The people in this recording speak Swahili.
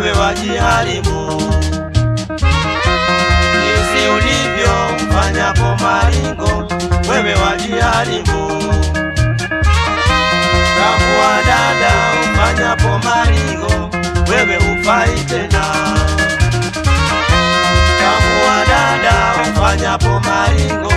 wewe wajiharibu jinsi ulivyo mfanyapo maringo wewe wajiharibu takuwa dada ufanyapo maringo wewe ufai tena. Takuwa dada ufanyapo maringo